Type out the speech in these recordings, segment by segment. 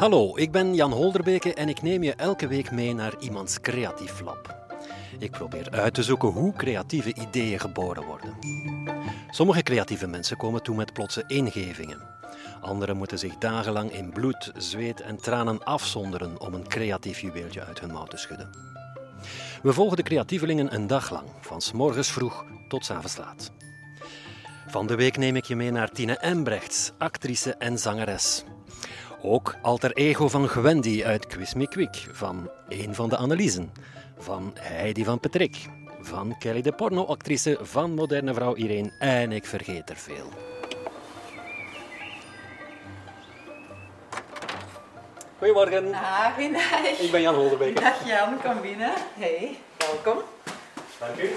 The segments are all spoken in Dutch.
Hallo, ik ben Jan Holderbeke en ik neem je elke week mee naar iemands creatief lab. Ik probeer uit te zoeken hoe creatieve ideeën geboren worden. Sommige creatieve mensen komen toe met plotse ingevingen. Anderen moeten zich dagenlang in bloed, zweet en tranen afzonderen om een creatief juweeltje uit hun mouw te schudden. We volgen de creatievelingen een dag lang, van morgens vroeg tot s laat. Van de week neem ik je mee naar Tine Embrechts, actrice en zangeres. Ook alter ego van Gwendy uit Quiz Me Quick, van een van de Anneliezen, van Heidi van Petrik, van Kelly de pornoactrice, van moderne vrouw Irene en ik vergeet er veel. Goedemorgen, Ah, goedendag. ik ben Jan Holderbeke. Dag Jan, kom binnen. Hey, welkom. Dank u.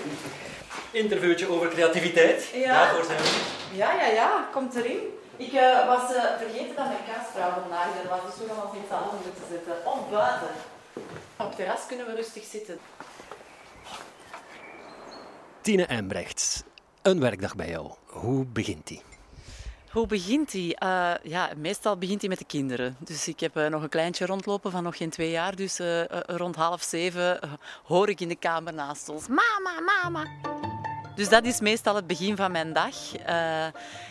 Interviewtje over creativiteit. Ja. Daarvoor zijn we. Ja, ja, ja, komt erin. Ik eh, was eh, vergeten dat mijn kaasvrouw vandaag er was, dus we gaan ons in het salon moeten zitten. Of buiten. Op het terras kunnen we rustig zitten. Tine Embrechts, een werkdag bij jou. Hoe begint die? Hoe begint hij? Eh, ja, meestal begint hij met de kinderen. Dus ik heb eh, nog een kleintje rondlopen van nog geen twee jaar. Dus rond half zeven hoor ik in de kamer naast ons: Mama, mama. Dus dat is meestal het begin van mijn dag. Eh,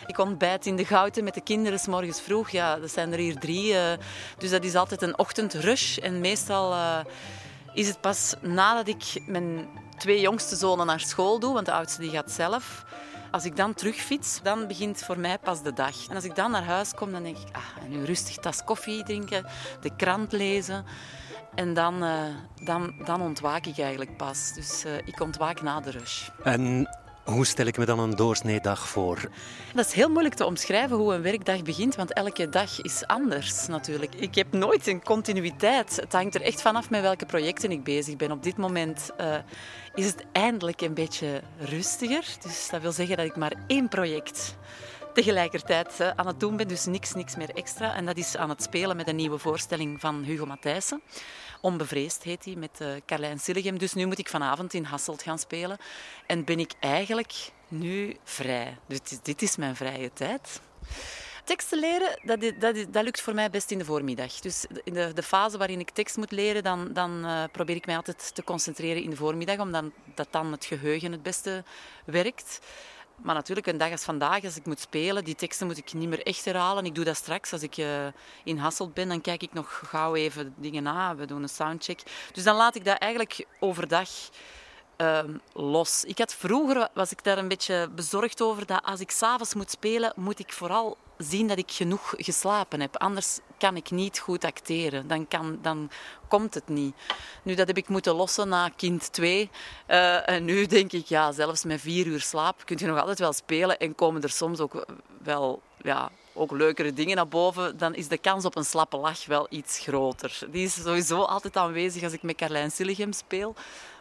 ik ontbijt in de Gouten met de kinderen s morgens vroeg. Ja, dat zijn er hier drie. eh, dus dat is altijd een ochtendrush. En meestal eh, is het pas nadat ik mijn twee jongste zonen naar school doe, want de oudste die gaat zelf. Als ik dan terugfiets, dan begint voor mij pas de dag. En als ik dan naar huis kom, dan denk ik, ah, nu rustig tas koffie drinken, de krant lezen. En dan, eh, dan, dan ontwaak ik eigenlijk pas. Dus eh, ik ontwaak na de rush. En hoe stel ik me dan een doorsneedag voor? Dat is heel moeilijk te omschrijven hoe een werkdag begint, want elke dag is anders natuurlijk. Ik heb nooit een continuïteit. Het hangt er echt vanaf met welke projecten ik bezig ben. Op dit moment eh, is het eindelijk een beetje rustiger. Dus dat wil zeggen dat ik maar één project tegelijkertijd eh, aan het doen ben, dus niks, niks meer extra. En dat is aan het spelen met een nieuwe voorstelling van Hugo Matthijssen. Onbevreesd heet hij, met uh, Carlijn Silligem. Dus nu moet ik vanavond in Hasselt gaan spelen. En ben ik eigenlijk nu vrij. Dus dit is, mijn vrije tijd. Teksten leren, dat, dat, dat lukt voor mij best in de voormiddag. Dus in de, de fase waarin ik tekst moet leren, dan, dan eh, probeer ik mij altijd te concentreren in de voormiddag, omdat dat dan het geheugen het beste werkt. Maar natuurlijk, een dag als vandaag, als ik moet spelen, die teksten moet ik niet meer echt herhalen. Ik doe dat straks. Als ik eh, in Hasselt ben, dan kijk ik nog gauw even dingen na. We doen een soundcheck. Dus dan laat ik dat eigenlijk overdag ehm, los. Ik had vroeger, was ik daar een beetje bezorgd over, dat als ik s'avonds moet spelen, moet ik vooral zien dat ik genoeg geslapen heb. Anders kan ik niet goed acteren. Dan, kan, dan komt het niet. Nu, dat heb ik moeten lossen na kind 2. Eh, en nu denk ik, ja, zelfs met vier uur slaap kun je nog altijd wel spelen en komen er soms ook wel ja, ook leukere dingen naar boven, dan is de kans op een slappe lach wel iets groter. Die is sowieso altijd aanwezig als ik met Carlijn Silligem speel.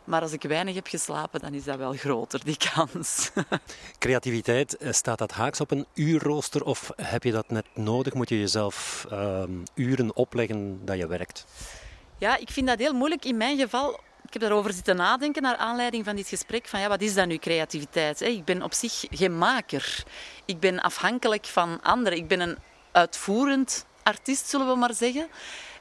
Maar als ik weinig heb geslapen, dan is dat wel groter, die kans. Creativiteit, eh, staat dat haaks op een uurrooster of heb je dat net nodig? Moet je jezelf ehm, uren opleggen dat je werkt? Ja, ik vind dat heel moeilijk. In mijn geval, ik heb daarover zitten nadenken naar aanleiding van dit gesprek. Van ja, wat is dan nu creativiteit? Ik ben op zich geen maker. Ik ben afhankelijk van anderen. Ik ben een uitvoerend artiest, zullen we maar zeggen.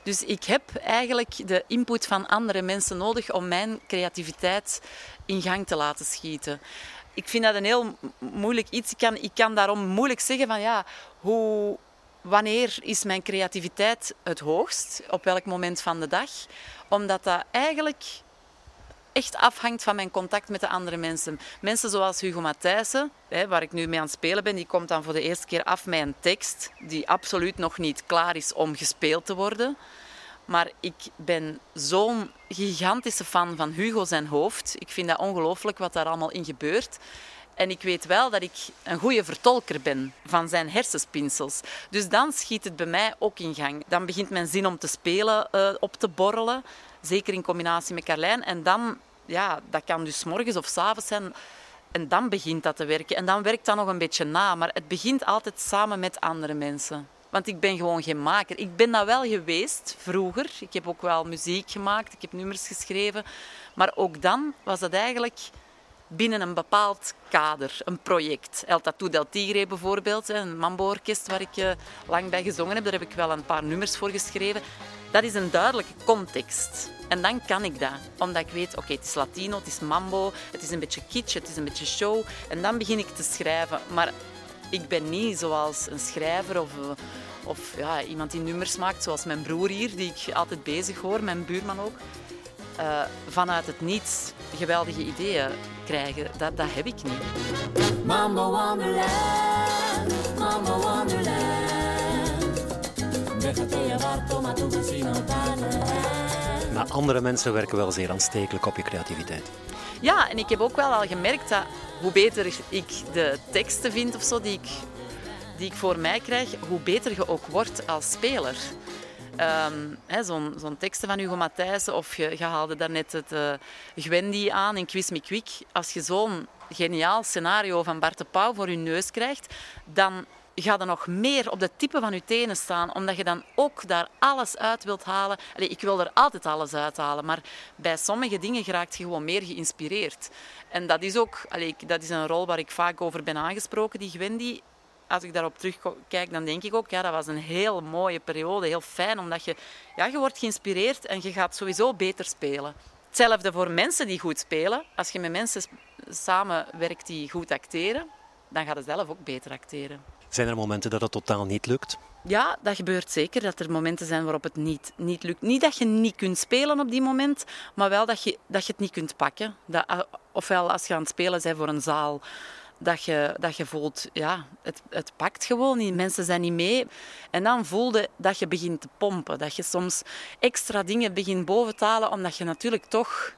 Dus ik heb eigenlijk de input van andere mensen nodig om mijn creativiteit in gang te laten schieten. Ik vind dat een heel moeilijk iets. Ik kan, ik kan daarom moeilijk zeggen van ja, hoe, wanneer is mijn creativiteit het hoogst? Op welk moment van de dag? Omdat dat eigenlijk echt afhangt van mijn contact met de andere mensen. Mensen zoals Hugo Matthijssen, waar ik nu mee aan het spelen ben, die komt dan voor de eerste keer af met een tekst die absoluut nog niet klaar is om gespeeld te worden. Maar ik ben zo'n gigantische fan van Hugo zijn hoofd. Ik vind dat ongelooflijk wat daar allemaal in gebeurt. En ik weet wel dat ik een goede vertolker ben van zijn hersenspinsels. Dus dan schiet het bij mij ook in gang. Dan begint mijn zin om te spelen eh, op te borrelen. Zeker in combinatie met Carlijn. En dan, ja, dat kan dus morgens of 's zijn. En dan begint dat te werken. En dan werkt dat nog een beetje na. Maar het begint altijd samen met andere mensen. Want ik ben gewoon geen maker. Ik ben dat wel geweest vroeger. Ik heb ook wel muziek gemaakt. Ik heb nummers geschreven. Maar ook dan was dat eigenlijk binnen een bepaald kader, een project. El Tattoo del Tigre bijvoorbeeld, een mambo-orkest waar ik uh, lang bij gezongen heb. Daar heb ik wel een paar nummers voor geschreven. Dat is een duidelijke context. En dan kan ik dat. Omdat ik weet, oké, het is Latino, het is mambo, het is een beetje kitsch, het is een beetje show. En dan begin ik te schrijven. Maar ik ben niet zoals een schrijver of, of ja, iemand die nummers maakt, zoals mijn broer hier, die ik altijd bezig hoor, mijn buurman ook. Uh, vanuit het niets geweldige ideeën krijgen, dat, dat heb ik niet. Mambo Wonderland, Mambo Wonderland. Maar andere mensen werken wel zeer aanstekelijk op je creativiteit. Ja, en ik heb ook wel al gemerkt dat hoe beter ik de teksten vind of zo, die ik, die ik voor mij krijg, hoe beter je ook wordt als speler. Um, Zo'n zo teksten van Hugo Matthijssen of je, je haalde daarnet het uh, Gwendy aan in Quiz Me Quick. Als je zo'n geniaal scenario van Bart de Pauw voor je neus krijgt, dan ga je nog meer op de tippen van je tenen staan, omdat je dan ook daar alles uit wilt halen. Ik wil er altijd alles uithalen, maar bij sommige dingen raakt je gewoon meer geïnspireerd. En dat is ook dat is een rol waar ik vaak over ben aangesproken, die Gwendy. Als ik daarop terugkijk, dan denk ik ook, ja, dat was een heel mooie periode, heel fijn, omdat je, ja, je wordt geïnspireerd en je gaat sowieso beter spelen. Hetzelfde voor mensen die goed spelen. Als je met mensen samenwerkt die goed acteren, dan gaat je zelf ook beter acteren. Zijn er momenten dat het totaal niet lukt? Ja, dat gebeurt zeker. Dat er momenten zijn waarop het niet, niet lukt. Niet dat je niet kunt spelen op die moment, maar wel dat je, dat je het niet kunt pakken. Dat, eh, ofwel als je aan het spelen bent voor een zaal, dat je, dat je voelt, ja, het, het pakt gewoon niet. Mensen zijn niet mee. En dan voelde dat je begint te pompen. Dat je soms extra dingen begint boven te halen, omdat je natuurlijk toch...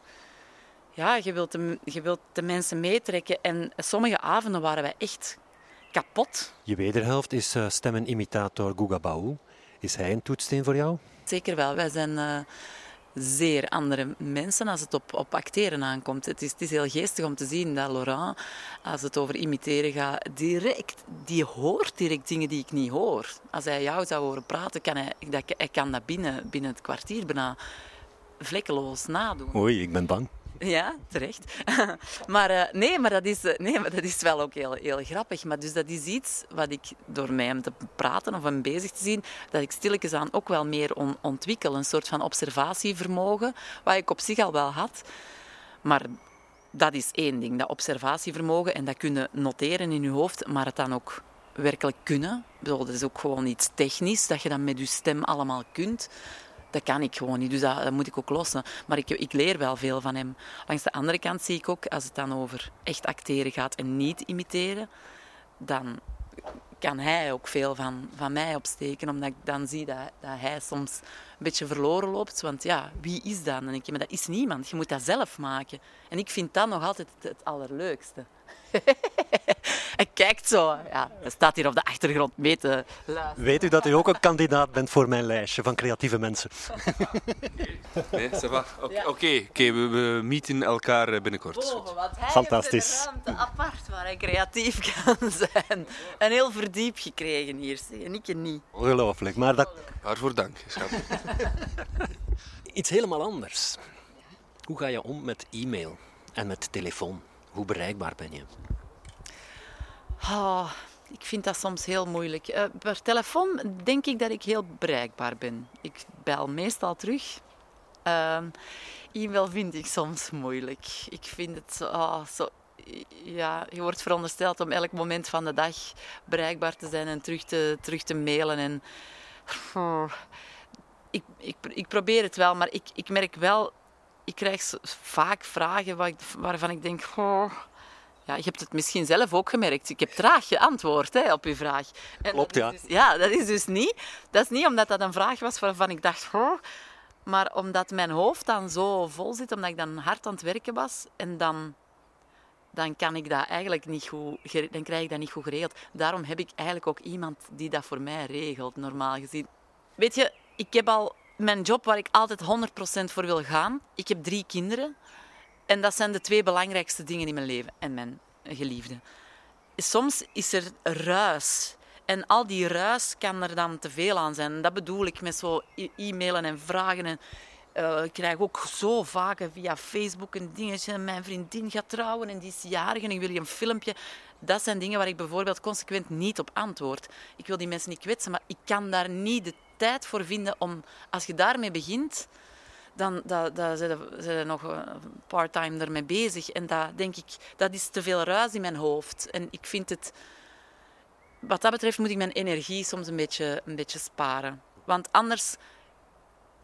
Ja, je wilt de, je wilt de mensen meetrekken. En sommige avonden waren wij echt kapot. Je wederhelft is uh, stemmenimitator Guga Baou. Is hij een toetssteen voor jou? Zeker wel. Wij zijn uh, zeer andere mensen als het op, op acteren aankomt. Het is, het is heel geestig om te zien dat Laurent, als het over imiteren gaat, direct, die hoort direct dingen die ik niet hoor. Als hij jou zou horen praten, kan hij, dat, hij kan dat binnen, binnen het kwartier bijna vlekkeloos nadoen. Oei, ik ben bang. Ja, terecht. maar, uh, nee, maar dat is, uh, nee, maar dat is wel ook heel, heel grappig. Maar dus dat is iets wat ik door mij hem te praten of hem bezig te zien, dat ik stilletjes aan ook wel meer on ontwikkel. Een soort van observatievermogen, wat ik op zich al wel had. Maar dat is één ding, dat observatievermogen. En dat kunnen noteren in je hoofd, maar het dan ook werkelijk kunnen. Dat is ook gewoon iets technisch, dat je dat met je stem allemaal kunt dat kan ik gewoon niet. Dus dat, moet ik ook lossen. Maar ik, ik leer wel veel van hem. Langs de andere kant zie ik ook, als het dan over echt acteren gaat en niet imiteren, dan kan hij ook veel van, van mij opsteken. Omdat ik dan zie dat, dat hij soms een beetje verloren loopt. Want ja, wie is dat? Dan denk je, maar dat is niemand. Je moet dat zelf maken. En ik vind dat nog altijd het, het allerleukste. Hij kijkt zo. Ja, hij staat hier op de achtergrond mee te luisteren. Weet u dat u ook een kandidaat bent voor mijn lijstje van creatieve mensen? nee, Oké, okay, okay, we, we meeten elkaar eh, binnenkort. Boven, want hij Fantastisch. heeft een ruimte apart waar hij creatief kan zijn. En heel verdiep gekregen hier, en ik niet. Ongelooflijk, maar dat... Waarvoor dank, schat. Iets helemaal anders. Hoe ga je om met e-mail en met telefoon? Hoe bereikbaar ben je? Oh, ik vind dat soms heel moeilijk. Uh, per telefoon denk ik dat ik heel bereikbaar ben. Ik bel meestal terug. Uh, e-mail vind ik soms moeilijk. Ik vind het oh, zo. Ja, je wordt verondersteld om elk moment van de dag bereikbaar te zijn en terug te, terug te mailen. En, oh, ik, ik, ik probeer het wel, maar ik, ik merk wel, ik krijg vaak vragen waarvan ik denk, oh, ja, je hebt het misschien zelf ook gemerkt. Ik heb traag geantwoord hè, op uw vraag. En Klopt, ja. Dus, ja, dat is dus niet. Dat is niet omdat dat een vraag was waarvan ik dacht, maar omdat mijn hoofd dan zo vol zit, omdat ik dan hard aan het werken was en dan, dan kan ik dat eigenlijk niet goed, dan krijg ik dat niet goed geregeld. Daarom heb ik eigenlijk ook iemand die dat voor mij regelt, normaal gezien. Weet je, ik heb al mijn job waar ik altijd 100% voor wil gaan. Ik heb drie kinderen. En dat zijn de twee belangrijkste dingen in mijn leven en mijn geliefde. Soms is er ruis. En al die ruis kan er dan te veel aan zijn. Dat bedoel ik met zo e-mailen en vragen. En Eh, ik krijg ook zo vaak via Facebook een dingetje. Mijn vriendin gaat trouwen en die is jarig en ik wil je een filmpje. Dat zijn dingen waar ik bijvoorbeeld consequent niet op antwoord. Ik wil die mensen niet kwetsen, maar ik kan daar niet de tijd voor vinden om, als je daarmee begint, dan zijn ze nog eh, part-time ermee bezig. En dat denk ik, dat is te veel ruis in mijn hoofd. En ik vind het, wat dat betreft moet ik mijn energie soms een beetje, een beetje sparen. Want anders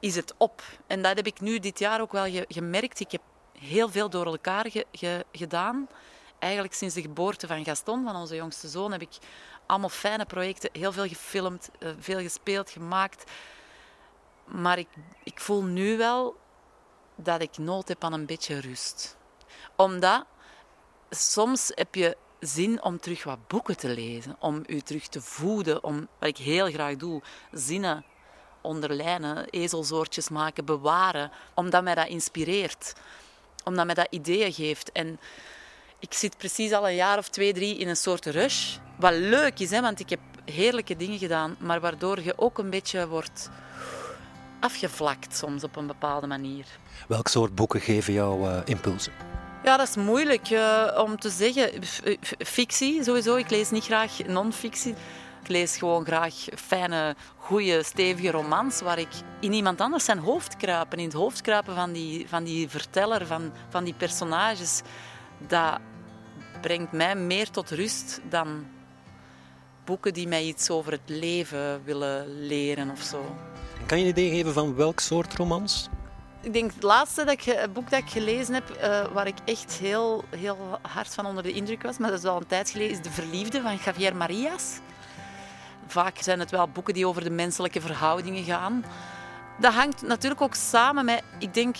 is het op. En dat heb ik nu dit jaar ook wel gemerkt. Ik heb heel veel door elkaar gedaan. Eigenlijk sinds de geboorte van Gaston, van onze jongste zoon, heb ik allemaal fijne projecten, heel veel gefilmd, eh, veel gespeeld, gemaakt. Maar ik, ik voel nu wel dat ik nood heb aan een beetje rust. Omdat soms heb je zin om terug wat boeken te lezen, om u terug te voeden, om, wat ik heel graag doe, zinnen onderlijnen, ezelsoortjes maken, bewaren, omdat mij dat inspireert, omdat mij dat ideeën geeft. En ik zit precies al een jaar of twee, drie in een soort rush, wat leuk is, hè, want ik heb heerlijke dingen gedaan, maar waardoor je ook een beetje wordt afgevlakt soms op een bepaalde manier. Welk soort boeken geven jou uh, impulsen? Ja, dat is moeilijk uh, om te zeggen. Fictie sowieso. Ik lees niet graag non-fictie. Ik lees gewoon graag fijne, goede, stevige romans waar ik in iemand anders zijn hoofd kruipen, in het hoofd kruipen van die, van die verteller, van, van die personages. Dat brengt mij meer tot rust dan boeken die mij iets over het leven willen leren of zo. Kan je een idee geven van welk soort romans? Ik denk het laatste dat ik, boek dat ik gelezen heb, uh, waar ik echt heel, heel hard van onder de indruk was, maar dat is al een tijd geleden, is De Verliefde van Javier Marias. Vaak zijn het wel boeken die over de menselijke verhoudingen gaan. Dat hangt natuurlijk ook samen met, ik denk,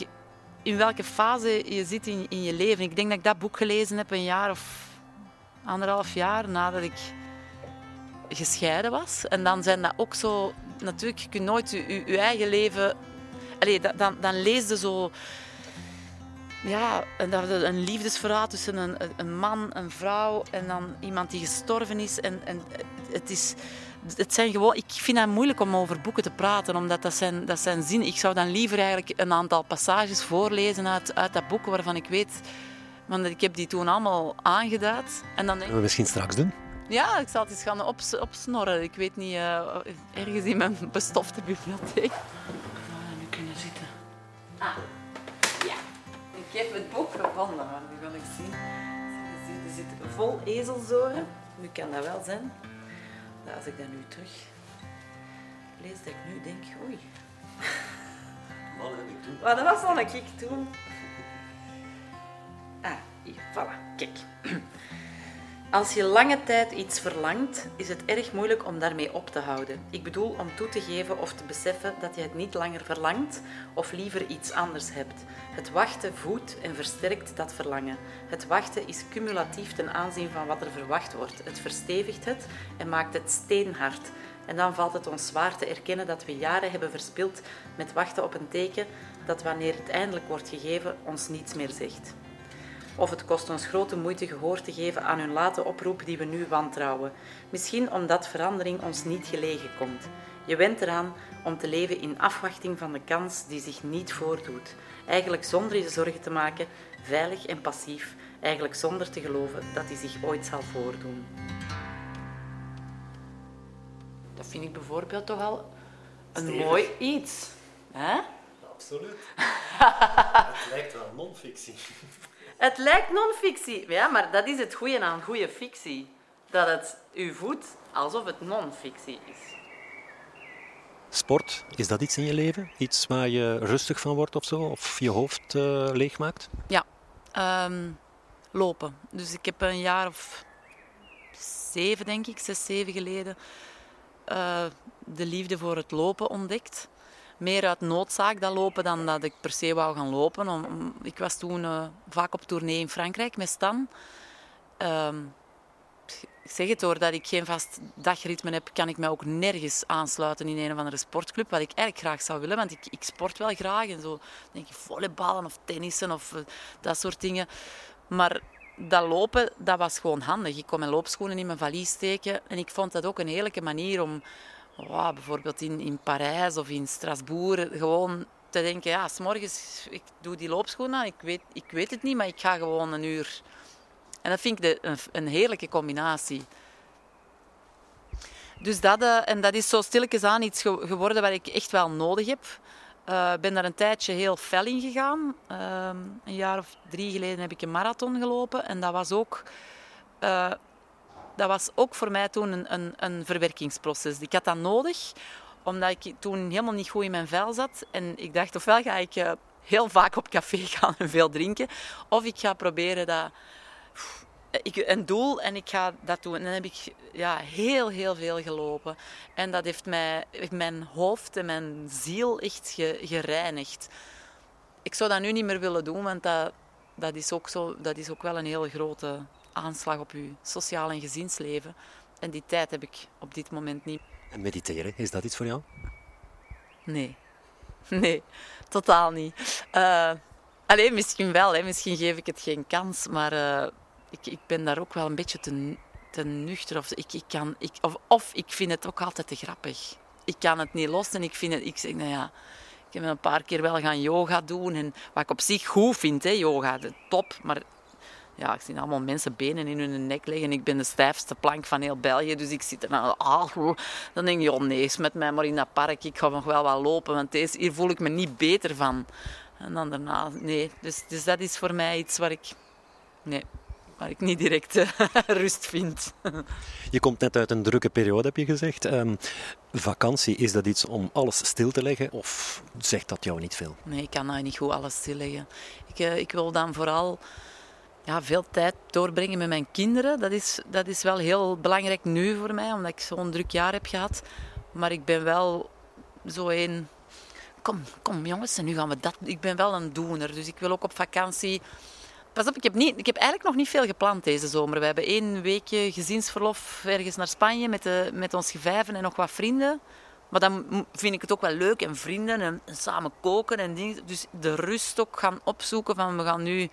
in welke fase je zit in, in je leven. Ik denk dat ik dat boek gelezen heb een jaar of anderhalf jaar nadat ik gescheiden was. En dan zijn dat ook zo... Natuurlijk, je kunt nooit je, je eigen leven... Allee, dan, dan lees je zo... Ja, een liefdesverhaal tussen een, een man, een vrouw en dan iemand die gestorven is. En, en het is het zijn gewoon, ik vind het moeilijk om over boeken te praten, omdat dat zijn, dat zijn zin. Ik zou dan liever eigenlijk een aantal passages voorlezen uit, uit dat boek waarvan ik weet... Want ik heb die toen allemaal aangeduid. En dan denk... misschien straks doen? Ja, ik zal het eens gaan ops, opsnorren. Ik weet niet, uh, ergens in mijn bestofte bibliotheek. nu kunnen zitten. Ah, ja. Ik heb het boek gevonden, maar nu kan ik zien. Er zit vol ezelzoren. Nu kan dat wel zijn als ik dat nu terug lees, dat ik nu denk, oei. Wat heb ik toen? Wat was dan ik toen? Ah, hier, voilà, kijk. Als je lange tijd iets verlangt, is het erg moeilijk om daarmee op te houden. Ik bedoel om toe te geven of te beseffen dat je het niet langer verlangt of liever iets anders hebt. Het wachten voedt en versterkt dat verlangen. Het wachten is cumulatief ten aanzien van wat er verwacht wordt. Het verstevigt het en maakt het steenhard. En dan valt het ons zwaar te erkennen dat we jaren hebben verspild met wachten op een teken dat wanneer het eindelijk wordt gegeven ons niets meer zegt. Of het kost ons grote moeite gehoor te geven aan hun late oproep die we nu wantrouwen. Misschien omdat verandering ons niet gelegen komt. Je went eraan om te leven in afwachting van de kans die zich niet voordoet. Eigenlijk zonder je zorgen te maken, veilig en passief. Eigenlijk zonder te geloven dat die zich ooit zal voordoen. Dat vind ik bijvoorbeeld toch al een mooi iets. Hè? Absoluut. het lijkt wel non-fictie. Het lijkt non-fictie. Ja, maar dat is het goede aan goede fictie. Dat het u voedt alsof het non-fictie is. Sport, is dat iets in je leven? Iets waar je rustig van wordt of zo? Of je hoofd uh, leeg maakt? Ja, ehm, lopen. Dus ik heb een jaar of zeven, denk ik, zes, zeven geleden, uh, de liefde voor het lopen ontdekt meer uit noodzaak dat lopen dan dat ik per se wou gaan lopen. Om, ik was toen uh, vaak op tournee in Frankrijk met Stan. Uh, ik zeg het hoor, dat ik geen vast dagritme heb, kan ik mij ook nergens aansluiten in een of andere sportclub. Wat ik eigenlijk graag zou willen, want ik, ik sport wel graag. En zo denk ik volleyballen of tennissen of uh, dat soort dingen. Maar dat lopen, dat was gewoon handig. Ik kon mijn loopschoenen in mijn valies steken. En ik vond dat ook een heerlijke manier om, oh, bijvoorbeeld in, in Parijs of in Strasbourg, gewoon te denken, ja, s'morgens, ik doe die loopschoenen ik weet, ik weet het niet, maar ik ga gewoon een uur. En dat vind ik de, een, heerlijke combinatie. Dus dat, eh, en dat is zo stilletjes aan iets geworden wat ik echt wel nodig heb. Ik uh, ben daar een tijdje heel fel in gegaan. Uh, een jaar of drie geleden heb ik een marathon gelopen. En dat was ook, uh, dat was ook voor mij toen een, een, een, verwerkingsproces. Ik had dat nodig, omdat ik toen helemaal niet goed in mijn vel zat. En ik dacht, ofwel ga ik uh, heel vaak op café gaan en veel drinken. Of ik ga proberen dat ik, een doel en ik ga dat doen. En dan heb ik ja, heel, heel veel gelopen. En dat heeft mij, mijn hoofd en mijn ziel echt gereinigd. Ik zou dat nu niet meer willen doen, want dat, dat, is, ook zo, dat is ook wel een hele grote aanslag op je sociaal en gezinsleven. En die tijd heb ik op dit moment niet. En mediteren, is dat iets voor jou? Nee. Nee, totaal niet. Uh, alleen misschien wel, hè. misschien geef ik het geen kans, maar... Uh, ik, ik ben daar ook wel een beetje te, te nuchter. Of, ik, ik kan, ik, of, of ik vind het ook altijd te grappig. Ik kan het niet los en ik vind het... Ik zeg, nou ja, ik heb een paar keer wel gaan yoga doen. En wat ik op zich goed vind, hè, yoga, de top. Maar ja, ik zie allemaal mensen benen in hun nek liggen. Ik ben de stijfste plank van heel België, dus ik zit er nou... Ah, dan denk je, oh nee, met mij maar in dat park. Ik ga nog wel wat lopen, want deze, hier voel ik me niet beter van. En dan daarna, nee. Dus, dus dat is voor mij iets waar ik... Nee, waar ik niet direct uh, rust vind. Je komt net uit een drukke periode, heb je gezegd. Um, vakantie, is dat iets om alles stil te leggen of zegt dat jou niet veel? Nee, ik kan nou niet goed alles stilleggen. Ik, uh, ik wil dan vooral ja, veel tijd doorbrengen met mijn kinderen. Dat is, dat is wel heel belangrijk nu voor mij, omdat ik zo'n druk jaar heb gehad. Maar ik ben wel zo een... Kom, kom jongens, en nu gaan we dat... Ik ben wel een doener, dus ik wil ook op vakantie Pas op, ik heb, niet, ik heb eigenlijk nog niet veel gepland deze zomer. We hebben één weekje gezinsverlof ergens naar Spanje met, de, met ons gevijven en nog wat vrienden. Maar dan vind ik het ook wel leuk en vrienden en, samen koken en dingen. Dus de rust ook gaan opzoeken van we gaan nu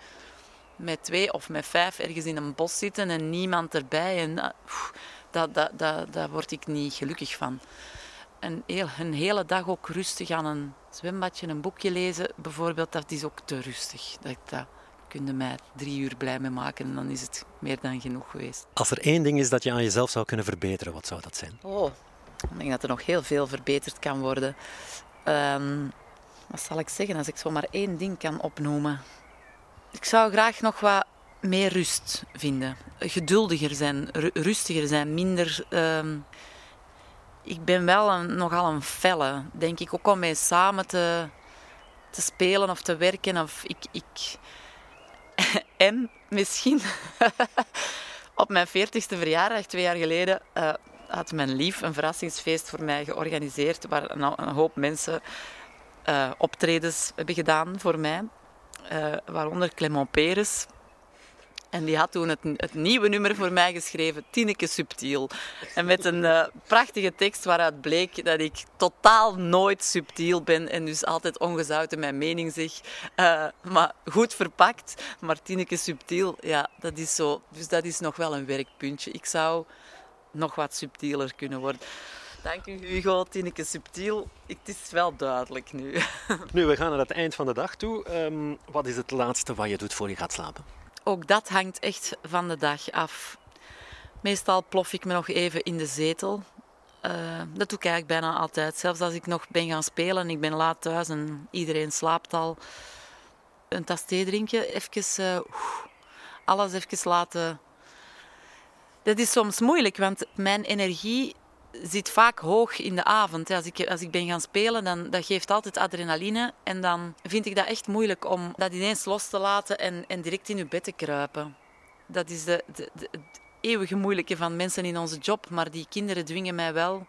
met twee of met vijf ergens in een bos zitten en niemand erbij. En, uh, dat, dat, dat, daar word ik niet gelukkig van. En heel, een hele dag ook rustig aan een zwembadje, een boekje lezen bijvoorbeeld, dat is ook te rustig. Dat, dat, kun je mij drie uur blij mee maken en dan is het meer dan genoeg geweest. Als er één ding is dat je aan jezelf zou kunnen verbeteren, wat zou dat zijn? Oh, ik denk dat er nog heel veel verbeterd kan worden. Um, wat zal ik zeggen als ik zomaar één ding kan opnoemen? Ik zou graag nog wat meer rust vinden. Geduldiger zijn, rustiger zijn, minder... Um, ik ben wel nogal een felle, denk ik, ook om mee samen te, te spelen of te werken. Of ik, ik, en misschien op mijn 40ste verjaardag, twee jaar geleden, uh, had mijn lief een verrassingsfeest voor mij georganiseerd. Waar een, een hoop mensen uh, optredens hebben gedaan voor mij. Uh, waaronder Clement Peres, en die had toen het, nieuwe nummer voor mij geschreven, Tineke Subtiel. En met een uh, prachtige tekst waaruit bleek dat ik totaal nooit subtiel ben en dus altijd ongezouten mijn mening zeg. Uh, maar goed verpakt. Maar Tineke Subtiel, ja, dat is zo. Dus dat is nog wel een werkpuntje. Ik zou nog wat subtieler kunnen worden. Dank u Hugo, Tineke Subtiel. Het is wel duidelijk nu. Nu, we gaan naar het eind van de dag toe. Um, wat is het laatste wat je doet voor je gaat slapen? ook dat hangt echt van de dag af. Meestal plof ik me nog even in de zetel. Uh, dat doe ik eigenlijk bijna altijd. Zelfs als ik nog ben gaan spelen en ik ben laat thuis en iedereen slaapt al. Een tas thee drinken, even uh, alles even laten. Dat is soms moeilijk, want mijn energie zit vaak hoog in de avond. Als ik, als ik ben gaan spelen, dan dat geeft altijd adrenaline. En dan vind ik dat echt moeilijk om dat ineens los te laten en, en direct in je bed te kruipen. Dat is de, het eeuwige moeilijke van mensen in onze job. Maar die kinderen dwingen mij wel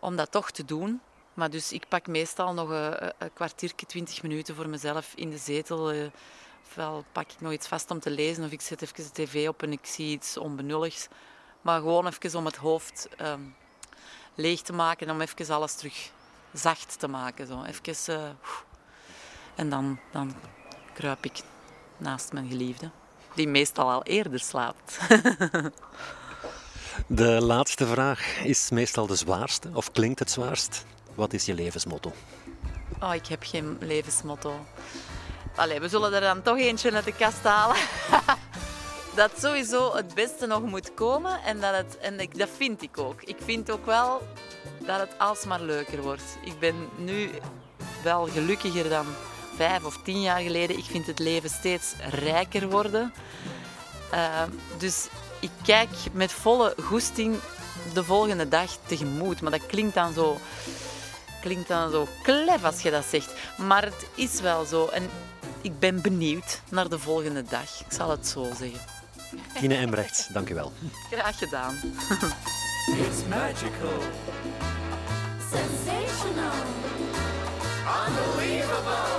om dat toch te doen. Maar dus ik pak meestal nog een, een kwartiertje, twintig minuten voor mezelf in de zetel. Eh, ofwel pak ik nog iets vast om te lezen, of ik zet even de tv op en ik zie iets onbenulligs. Maar gewoon even om het hoofd um, leeg te maken, om even alles terug zacht te maken. Zo. Even, uh, en dan, dan kruip ik naast mijn geliefde, die meestal al eerder slaapt. de laatste vraag is meestal de zwaarste, of klinkt het zwaarst. Wat is je levensmotto? Oh, ik heb geen levensmotto. Allee, we zullen er dan toch eentje uit de kast halen. dat sowieso het beste nog moet komen. En, dat, het, en dat vind ik ook. Ik vind ook wel dat het alsmaar leuker wordt. Ik ben nu wel gelukkiger dan vijf of tien jaar geleden. Ik vind het leven steeds rijker worden. Uh, dus ik kijk met volle goesting de volgende dag tegemoet. Maar dat klinkt dan zo, klinkt dan zo klef als je dat zegt. Maar het is wel zo. En ik ben benieuwd naar de volgende dag. Ik zal het zo zeggen. Tine Embrechts, dank u wel. Graag gedaan. It's magical. Sensational. Unbelievable.